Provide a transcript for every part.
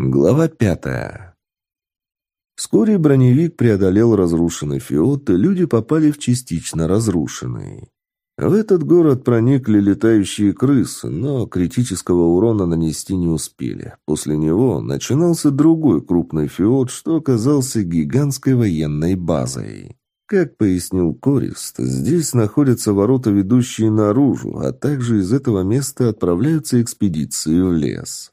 Глава пятая. Вскоре броневик преодолел разрушенный фиот, и люди попали в частично разрушенный. В этот город проникли летающие крысы, но критического урона нанести не успели. После него начинался другой крупный фиот, что оказался гигантской военной базой. Как пояснил Корист, здесь находятся ворота, ведущие наружу, а также из этого места отправляются экспедиции в лес.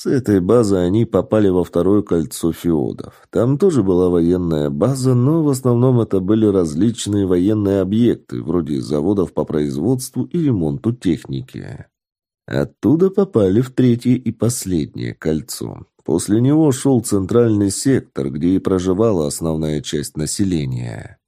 С этой базы они попали во второе кольцо феодов. Там тоже была военная база, но в основном это были различные военные объекты, вроде заводов по производству и ремонту техники. Оттуда попали в третье и последнее кольцо. После него шел центральный сектор, где и проживала основная часть населения.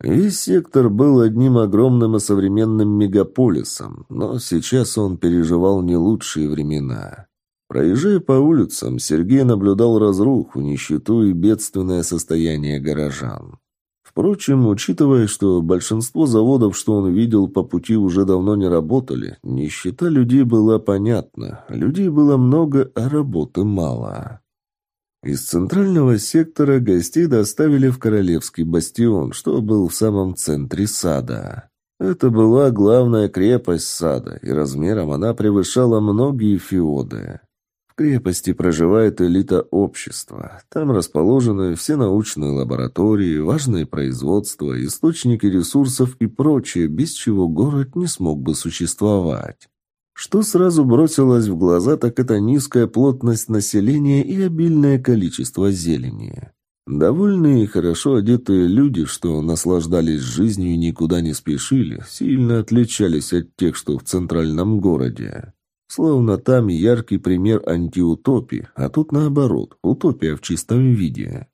Весь сектор был одним огромным и современным мегаполисом, но сейчас он переживал не лучшие времена. Проезжая по улицам, Сергей наблюдал разруху, нищету и бедственное состояние горожан. Впрочем, учитывая, что большинство заводов, что он видел по пути, уже давно не работали, нищета людей была понятна. Людей было много, а работы мало. Из центрального сектора гостей доставили в Королевский бастион, что был в самом центре сада. Это была главная крепость сада, и размером она превышала многие феоды. В крепости проживает элита общества. Там расположены все научные лаборатории, важные производства, источники ресурсов и прочее, без чего город не смог бы существовать. Что сразу бросилось в глаза, так это низкая плотность населения и обильное количество зелени. Довольные и хорошо одетые люди, что наслаждались жизнью и никуда не спешили, сильно отличались от тех, что в центральном городе. Словно там яркий пример антиутопии, а тут наоборот, утопия в чистом виде.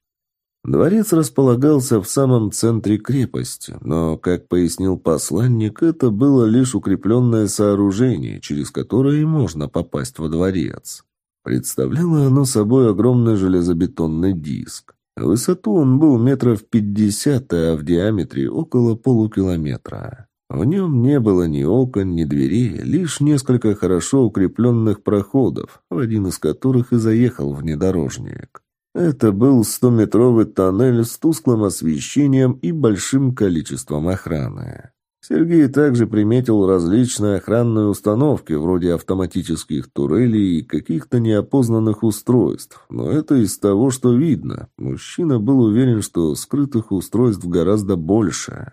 Дворец располагался в самом центре крепости, но, как пояснил посланник, это было лишь укрепленное сооружение, через которое и можно попасть во дворец. Представляло оно собой огромный железобетонный диск. В высоту он был метров пятьдесят, а в диаметре около полукилометра. В нем не было ни окон, ни дверей, лишь несколько хорошо укрепленных проходов, в один из которых и заехал внедорожник. Это был стометровый тоннель с тусклым освещением и большим количеством охраны. Сергей также приметил различные охранные установки, вроде автоматических турелей и каких-то неопознанных устройств. Но это из того, что видно. Мужчина был уверен, что скрытых устройств гораздо больше.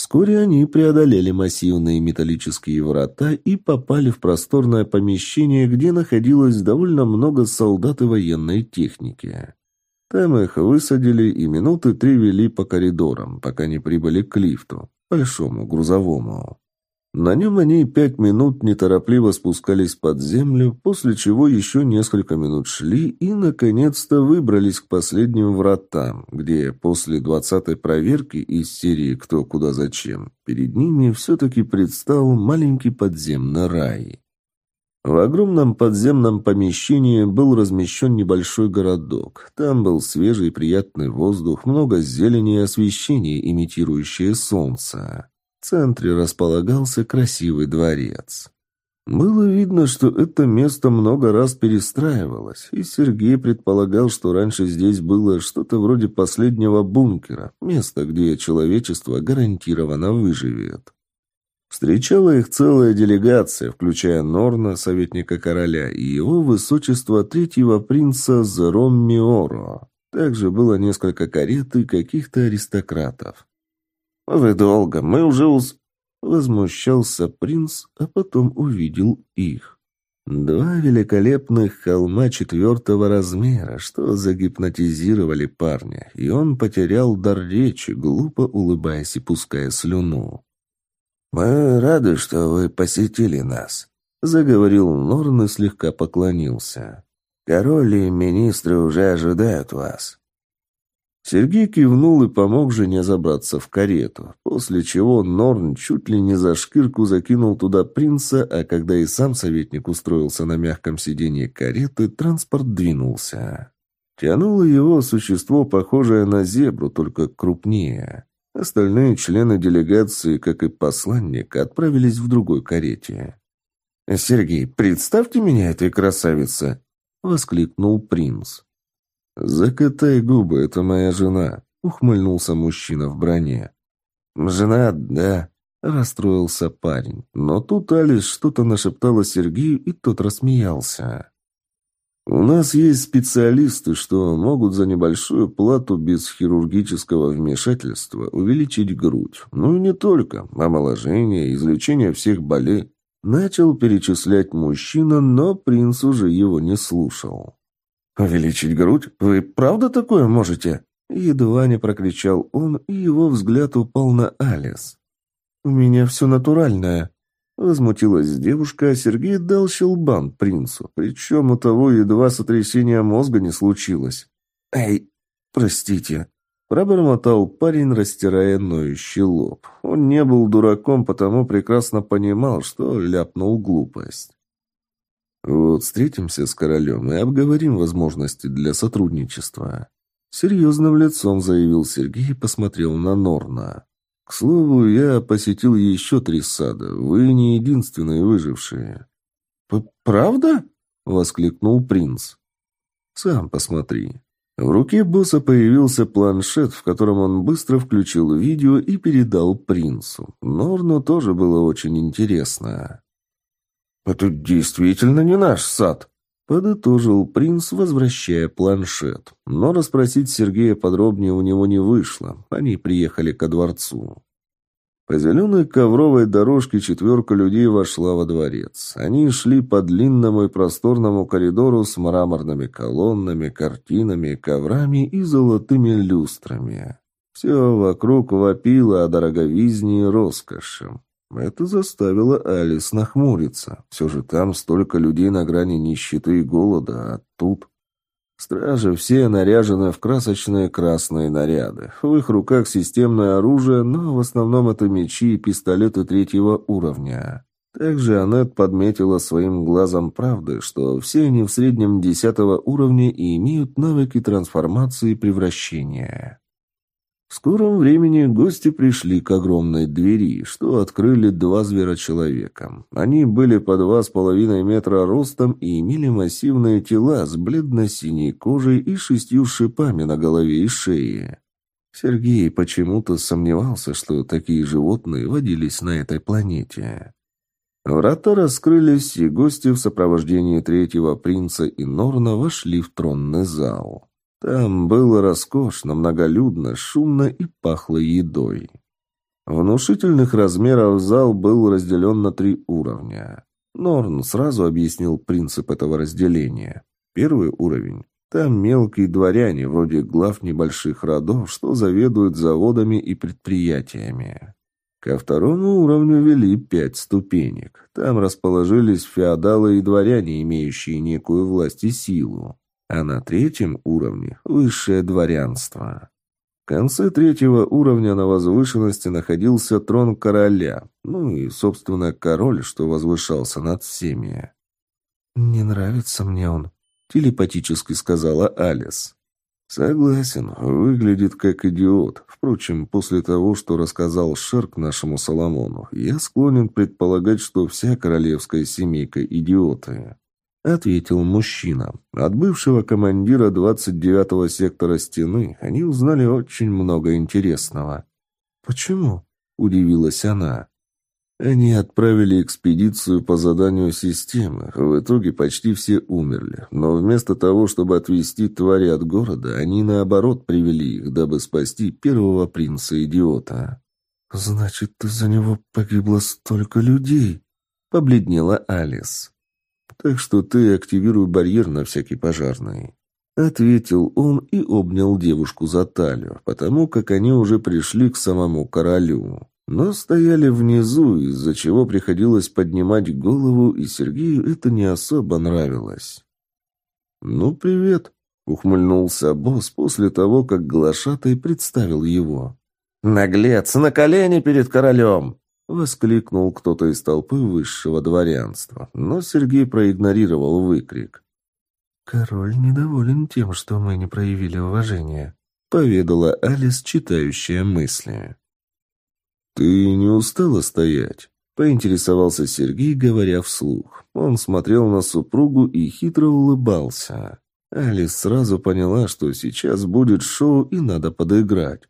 Вскоре они преодолели массивные металлические врата и попали в просторное помещение, где находилось довольно много солдат и военной техники. Там их высадили и минуты три вели по коридорам, пока не прибыли к лифту, большому грузовому. На нем они пять минут неторопливо спускались под землю, после чего еще несколько минут шли и, наконец-то, выбрались к последним вратам, где после двадцатой проверки из серии «Кто, куда, зачем» перед ними все-таки предстал маленький подземный рай. В огромном подземном помещении был размещен небольшой городок. Там был свежий приятный воздух, много зелени и освещения, имитирующее солнце. В центре располагался красивый дворец. Было видно, что это место много раз перестраивалось, и Сергей предполагал, что раньше здесь было что-то вроде последнего бункера, место, где человечество гарантированно выживет. Встречала их целая делегация, включая Норна, советника короля, и его высочество третьего принца Зером Миоро. Также было несколько карет и каких-то аристократов. «Вы долго, мы уже уз...» Возмущался принц, а потом увидел их. Два великолепных холма четвертого размера, что загипнотизировали парня, и он потерял дар речи, глупо улыбаясь и пуская слюну. «Мы рады, что вы посетили нас», — заговорил Норн и слегка поклонился. «Король и министры уже ожидают вас». Сергей кивнул и помог жене забраться в карету, после чего Норн чуть ли не за шкирку закинул туда принца, а когда и сам советник устроился на мягком сиденье кареты, транспорт двинулся. Тянуло его существо, похожее на зебру, только крупнее. Остальные члены делегации, как и посланник, отправились в другой карете. «Сергей, представьте меня этой красавице!» — воскликнул принц. «Закатай губы, это моя жена», — ухмыльнулся мужчина в броне. «Жена, да», — расстроился парень. Но тут Алис что-то нашептала Сергею, и тот рассмеялся. «У нас есть специалисты, что могут за небольшую плату без хирургического вмешательства увеличить грудь. Ну и не только. Омоложение, излечение всех болей». Начал перечислять мужчина, но принц уже его не слушал. «Увеличить грудь? Вы правда такое можете?» Едва не прокричал он, и его взгляд упал на Алис. «У меня все натуральное», — возмутилась девушка, а Сергей дал щелбан принцу, причем у того едва сотрясение мозга не случилось. «Эй, простите», — пробормотал парень, растирая ноющий лоб. Он не был дураком, потому прекрасно понимал, что ляпнул глупость. «Вот встретимся с королем и обговорим возможности для сотрудничества», Серьезным лицом заявил Сергей и посмотрел на Норна. «К слову, я посетил еще три сада. Вы не единственные выжившие». «Правда?» — воскликнул принц. «Сам посмотри». В руке босса появился планшет, в котором он быстро включил видео и передал принцу. Норну тоже было очень интересно. «Это действительно не наш сад», Подытожил принц, возвращая планшет. Но расспросить Сергея подробнее у него не вышло. Они приехали ко дворцу. По зеленой ковровой дорожке четверка людей вошла во дворец. Они шли по длинному и просторному коридору с мраморными колоннами, картинами, коврами и золотыми люстрами. Все вокруг вопило о дороговизне и роскоши. Это заставило Алис нахмуриться. Все же там столько людей на грани нищеты и голода, а тут... Стражи все наряжены в красочные красные наряды. В их руках системное оружие, но в основном это мечи и пистолеты третьего уровня. Также Аннет подметила своим глазом правды, что все они в среднем десятого уровня и имеют навыки трансформации и превращения. В скором времени гости пришли к огромной двери, что открыли два зверочеловека. Они были по два с половиной метра ростом и имели массивные тела с бледно-синей кожей и шестью шипами на голове и шее. Сергей почему-то сомневался, что такие животные водились на этой планете. Врата раскрылись, и гости в сопровождении третьего принца и Норна вошли в тронный зал. Там было роскошно, многолюдно, шумно и пахло едой. Внушительных размеров зал был разделен на три уровня. Норн сразу объяснил принцип этого разделения. Первый уровень. Там мелкие дворяне, вроде глав небольших родов, что заведуют заводами и предприятиями. Ко второму уровню вели пять ступенек. Там расположились феодалы и дворяне, имеющие некую власть и силу а на третьем уровне – высшее дворянство. В конце третьего уровня на возвышенности находился трон короля, ну и, собственно, король, что возвышался над всеми. «Не нравится мне он», – телепатически сказала Алис. «Согласен, выглядит как идиот. Впрочем, после того, что рассказал Шерк нашему Соломону, я склонен предполагать, что вся королевская семейка – идиоты». — ответил мужчина. От бывшего командира 29-го сектора стены они узнали очень много интересного. «Почему?» — удивилась она. Они отправили экспедицию по заданию системы. В итоге почти все умерли. Но вместо того, чтобы отвести твари от города, они наоборот привели их, дабы спасти первого принца-идиота. «Значит, из-за него погибло столько людей?» — побледнела Алис. Так что ты активируй барьер на всякий пожарный». Ответил он и обнял девушку за талию, потому как они уже пришли к самому королю. Но стояли внизу, из-за чего приходилось поднимать голову, и Сергею это не особо нравилось. «Ну, привет», — ухмыльнулся босс после того, как глашатай представил его. «Наглец, на колени перед королем!» Воскликнул кто-то из толпы высшего дворянства, но Сергей проигнорировал выкрик. «Король недоволен тем, что мы не проявили уважения», — поведала Алис, читающая мысли. «Ты не устала стоять?» — Поинтересовался Сергей, говоря вслух. Он смотрел на супругу и хитро улыбался. Алис сразу поняла, что сейчас будет шоу и надо подыграть.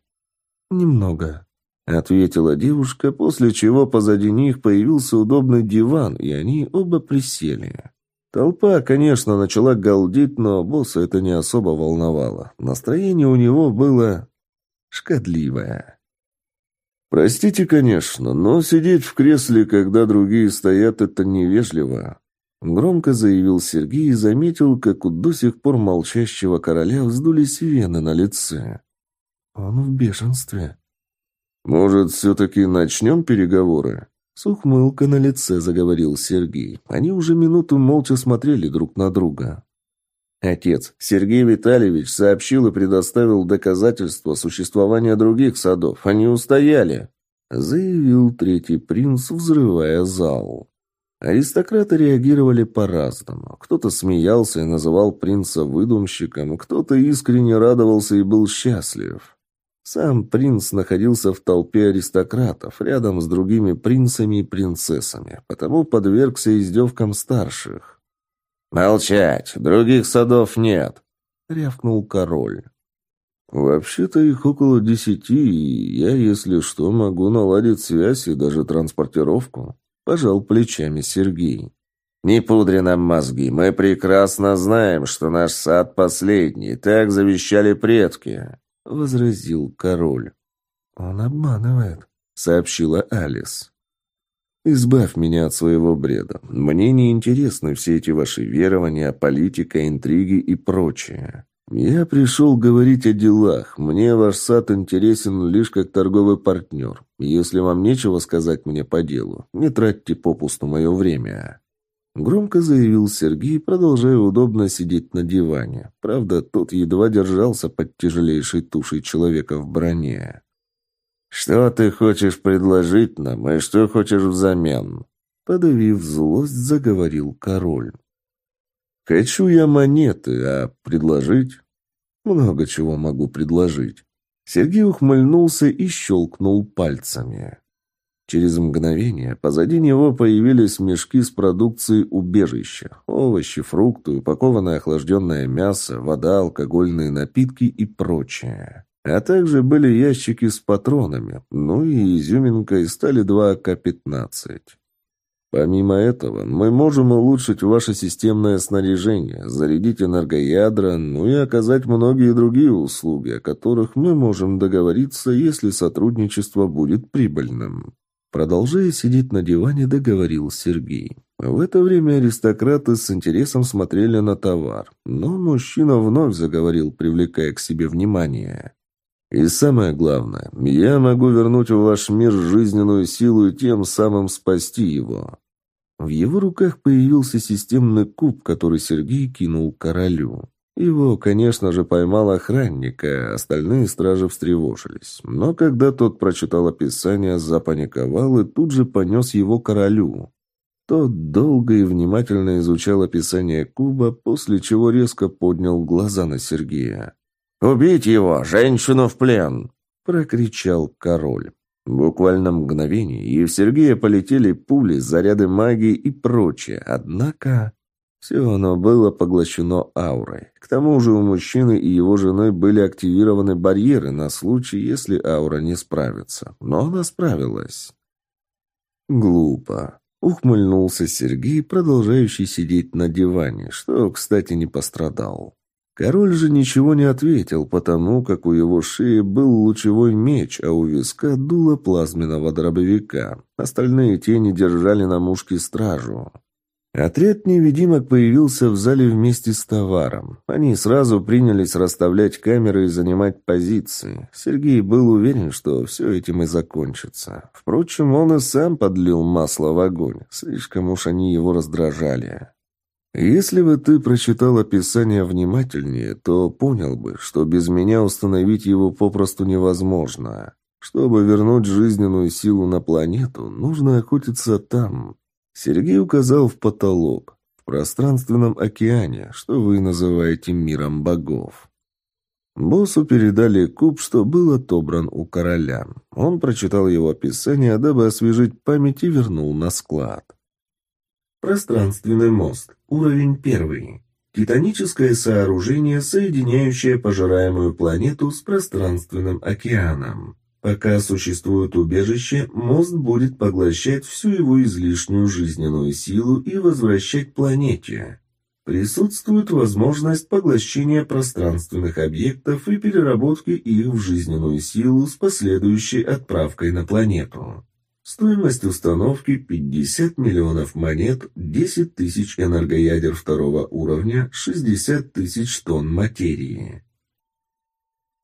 «Немного», — ответила девушка, после чего позади них появился удобный диван, и они оба присели. Толпа, конечно, начала галдеть, но босса это не особо волновало. Настроение у него было шкодливое. «Простите, конечно, но сидеть в кресле, когда другие стоят, это невежливо», Громко заявил Сергей и заметил, как у до сих пор молчащего короля вздулись вены на лице. «Он в бешенстве». «Может, все-таки начнем переговоры?» С ухмылкой на лице заговорил Сергей. Они уже минуту молча смотрели друг на друга. Отец, Сергей Витальевич, сообщил и предоставил доказательства существования других садов. Они устояли, заявил третий принц, взрывая зал. Аристократы реагировали по-разному. Кто-то смеялся и называл принца выдумщиком, кто-то искренне радовался и был счастлив. Сам принц находился в толпе аристократов, рядом с другими принцами и принцессами, потому подвергся издевкам старших. «Молчать! Других садов нет!» — рявкнул король. «Вообще-то их около десяти, и я, если что, могу наладить связь и даже транспортировку», — пожал плечами Сергей. «Не пудри нам мозги. Мы прекрасно знаем, что наш сад последний. Так завещали предки», — возразил король. «Он обманывает», — сообщила Алис. «Избавь меня от своего бреда. Мне не интересны все эти ваши верования, политика, интриги и прочее. «Я пришел говорить о делах. Мне ваш сад интересен лишь как торговый партнер. Если вам нечего сказать мне по делу, не тратьте попусту мое время». Громко заявил Сергей, продолжая удобно сидеть на диване. Правда, тот едва держался под тяжелейшей тушей человека в броне. «Что ты хочешь предложить нам, и что хочешь взамен?» Подавив злость, заговорил король. «Хочу я монеты, а предложить?» «Много чего могу предложить». Сергей ухмыльнулся и щелкнул пальцами. Через мгновение позади него появились мешки с продукцией убежища. Овощи, фрукты, упакованное охлажденное мясо, вода, алкогольные напитки и прочее. А также были ящики с патронами, ну и изюминкой стали два АК-15. Помимо этого, мы можем улучшить ваше системное снаряжение, зарядить энергоядра, ну и оказать многие другие услуги, о которых мы можем договориться, если сотрудничество будет прибыльным. Продолжая сидеть на диване, договорил Сергей. В это время аристократы с интересом смотрели на товар, но мужчина вновь заговорил, привлекая к себе внимание. И самое главное, я могу вернуть в ваш мир жизненную силу и тем самым спасти его. В его руках появился системный куб, который Сергей кинул королю. Его, конечно же, поймал охранник, а остальные стражи встревожились. Но когда тот прочитал описание, запаниковал и тут же понес его королю. Тот долго и внимательно изучал описание куба, после чего резко поднял глаза на Сергея. «Убить его! Женщину в плен!» – прокричал король. Буквально мгновение, и в Сергея полетели пули, заряды магии и прочее. Однако... Все оно было поглощено аурой. К тому же у мужчины и его жены были активированы барьеры на случай, если аура не справится. Но она справилась. Глупо. Ухмыльнулся Сергей, продолжающий сидеть на диване, что, кстати, не пострадал. Король же ничего не ответил, потому как у его шеи был лучевой меч, а у виска дуло плазменного дробовика. Остальные тени держали на мушке стражу. Отряд невидимок появился в зале вместе с товаром. Они сразу принялись расставлять камеры и занимать позиции. Сергей был уверен, что все этим и закончится. Впрочем, он и сам подлил масло в огонь. Слишком уж они его раздражали. Если бы ты прочитал описание внимательнее, то понял бы, что без меня установить его попросту невозможно. Чтобы вернуть жизненную силу на планету, нужно охотиться там. Сергей указал в потолок, в пространственном океане, что вы называете миром богов. Боссу передали куб, что был отобран у короля. Он прочитал его описание, дабы освежить память и вернул на склад. Пространственный мост. Уровень первый. Титаническое сооружение, соединяющее пожираемую планету с пространственным океаном. Пока существует убежище, мост будет поглощать всю его излишнюю жизненную силу и возвращать планете. Присутствует возможность поглощения пространственных объектов и переработки их в жизненную силу с последующей отправкой на планету. Стоимость установки 50 миллионов монет, 10 тысяч энергоядер второго уровня, 60 тысяч тонн материи.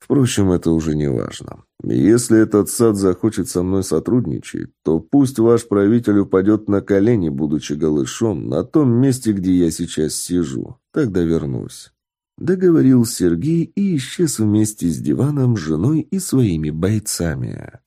Впрочем, это уже не важно. Если этот сад захочет со мной сотрудничать, то пусть ваш правитель упадет на колени, будучи голышом, на том месте, где я сейчас сижу. Тогда вернусь. Договорил Сергей и исчез вместе с диваном, женой и своими бойцами.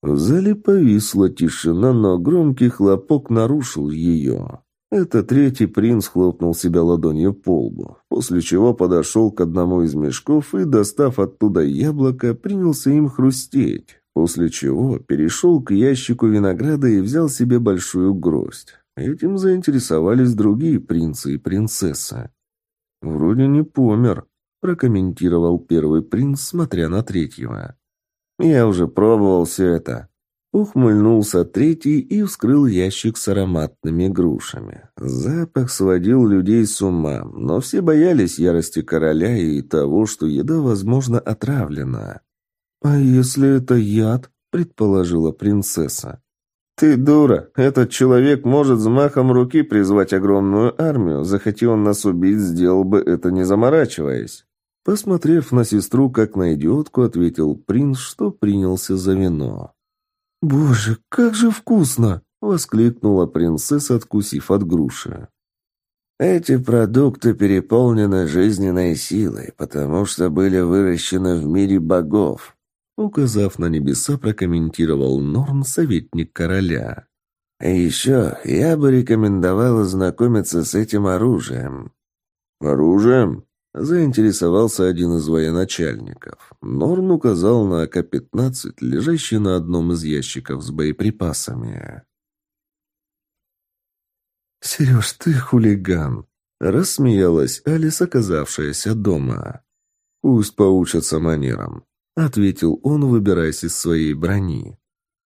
В зале повисла тишина, но громкий хлопок нарушил ее. Это третий принц хлопнул себя ладонью по лбу, после чего подошел к одному из мешков и, достав оттуда яблоко, принялся им хрустеть, после чего перешел к ящику винограда и взял себе большую гроздь. Этим заинтересовались другие принцы и принцессы. «Вроде не помер», – прокомментировал первый принц, смотря на третьего. «Я уже пробовал все это», Ухмыльнулся третий и вскрыл ящик с ароматными грушами. Запах сводил людей с ума, но все боялись ярости короля и того, что еда, возможно, отравлена. «А если это яд?» – предположила принцесса. «Ты дура! Этот человек может взмахом руки призвать огромную армию. Захоти он нас убить, сделал бы это не заморачиваясь». Посмотрев на сестру, как на идиотку, ответил принц, что принялся за вино. «Боже, как же вкусно!» — воскликнула принцесса, откусив от груши. «Эти продукты переполнены жизненной силой, потому что были выращены в мире богов», указав на небеса, прокомментировал Норн, советник короля. «И еще я бы рекомендовал ознакомиться с этим оружием». «Оружием?» Заинтересовался один из военачальников. Норн указал на АК-15, лежащий на одном из ящиков с боеприпасами. «Сереж, ты хулиган!» — рассмеялась Алис, оказавшаяся дома. «Пусть поучатся манерам», — ответил он, выбираясь из своей брони.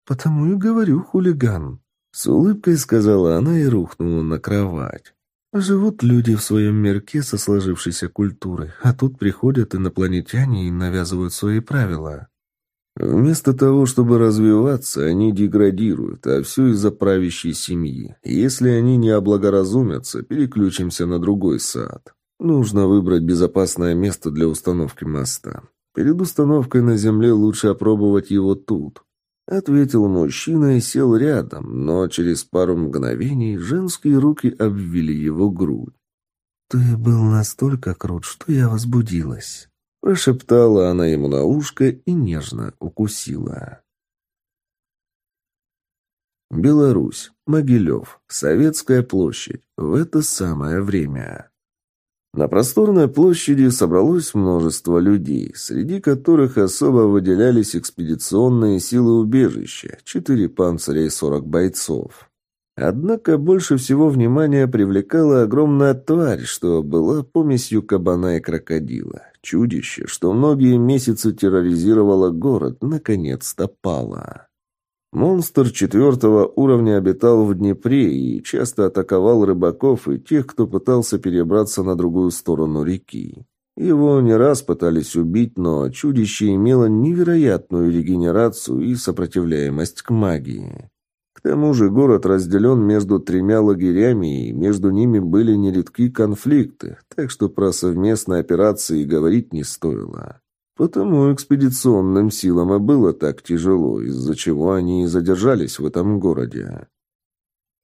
«Потому и говорю, хулиган», — с улыбкой сказала она и рухнула на кровать. Живут люди в своем мирке со сложившейся культурой, а тут приходят инопланетяне и навязывают свои правила. Вместо того, чтобы развиваться, они деградируют, а все из-за правящей семьи. Если они не облагоразумятся, переключимся на другой сад. Нужно выбрать безопасное место для установки моста. Перед установкой на Земле лучше опробовать его тут. Ответил мужчина и сел рядом, но через пару мгновений женские руки обвили его грудь. «Ты был настолько крут, что я возбудилась», — прошептала она ему на ушко и нежно укусила. Беларусь, Могилев, Советская площадь. В это самое время. На просторной площади собралось множество людей, среди которых особо выделялись экспедиционные силы убежища, четыре панциря и сорок бойцов. Однако больше всего внимания привлекала огромная тварь, что была помесью кабана и крокодила. Чудище, что многие месяцы терроризировало город, наконец-то пало. Монстр четвертого уровня обитал в Днепре и часто атаковал рыбаков и тех, кто пытался перебраться на другую сторону реки. Его не раз пытались убить, но чудище имело невероятную регенерацию и сопротивляемость к магии. К тому же город разделен между тремя лагерями, и между ними были нередки конфликты, так что про совместные операции говорить не стоило. Потому экспедиционным силам и было так тяжело, из-за чего они и задержались в этом городе.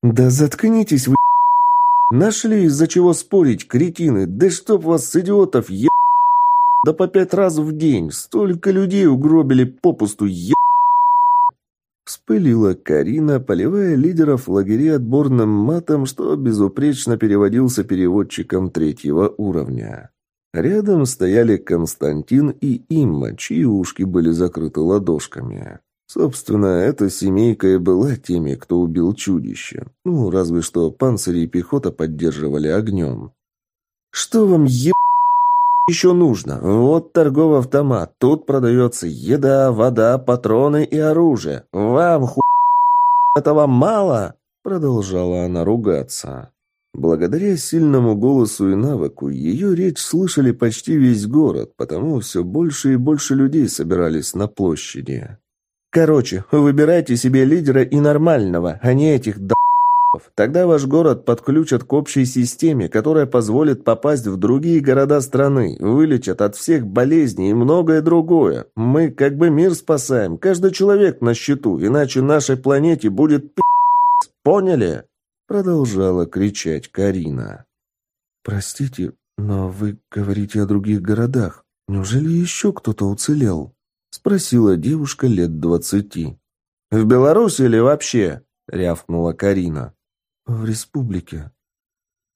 «Да заткнитесь вы, Нашли из-за чего спорить, кретины! Да чтоб вас с идиотов, е... Да по пять раз в день! Столько людей угробили попусту, е... Вспылила Карина, поливая лидеров лагерей отборным матом, что безупречно переводился переводчиком третьего уровня. Рядом стояли Константин и Имма, чьи ушки были закрыты ладошками. Собственно, эта семейка и была теми, кто убил чудище. Ну, разве что панцири и пехота поддерживали огнем. «Что вам еб... еще нужно? Вот торговый автомат. Тут продается еда, вода, патроны и оружие. Вам ху... этого мало?» Продолжала она ругаться. Благодаря сильному голосу и навыку ее речь слышали почти весь город, потому все больше и больше людей собирались на площади. Короче, выбирайте себе лидера и нормального, а не этих д***ов. Тогда ваш город подключат к общей системе, которая позволит попасть в другие города страны, вылечат от всех болезней и многое другое. Мы как бы мир спасаем, каждый человек на счету, иначе нашей планете будет пи***. Поняли? Продолжала кричать Карина. «Простите, но вы говорите о других городах. Неужели еще кто-то уцелел?» Спросила девушка лет двадцати. «В Беларуси или вообще?» — рявкнула Карина. «В республике».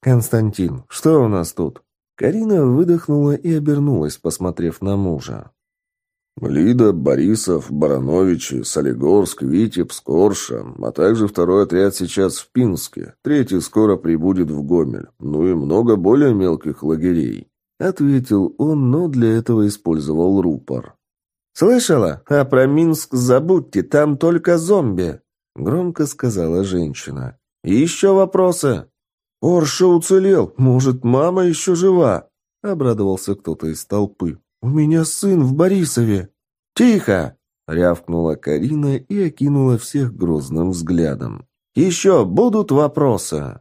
«Константин, что у нас тут?» Карина выдохнула и обернулась, посмотрев на мужа. Лида, Борисов, Барановичи, Солигорск, Витебск, Орша, а также второй отряд сейчас в Пинске, третий скоро прибудет в Гомель, ну и много более мелких лагерей», — ответил он, но для этого использовал рупор. «Слышала? А про Минск забудьте, там только зомби!» — громко сказала женщина. еще вопросы?» «Орша уцелел. Может, мама еще жива?» — обрадовался кто-то из толпы. «У меня сын в Борисове!» «Тихо!» — рявкнула Карина и окинула всех грозным взглядом. «Еще будут вопросы?»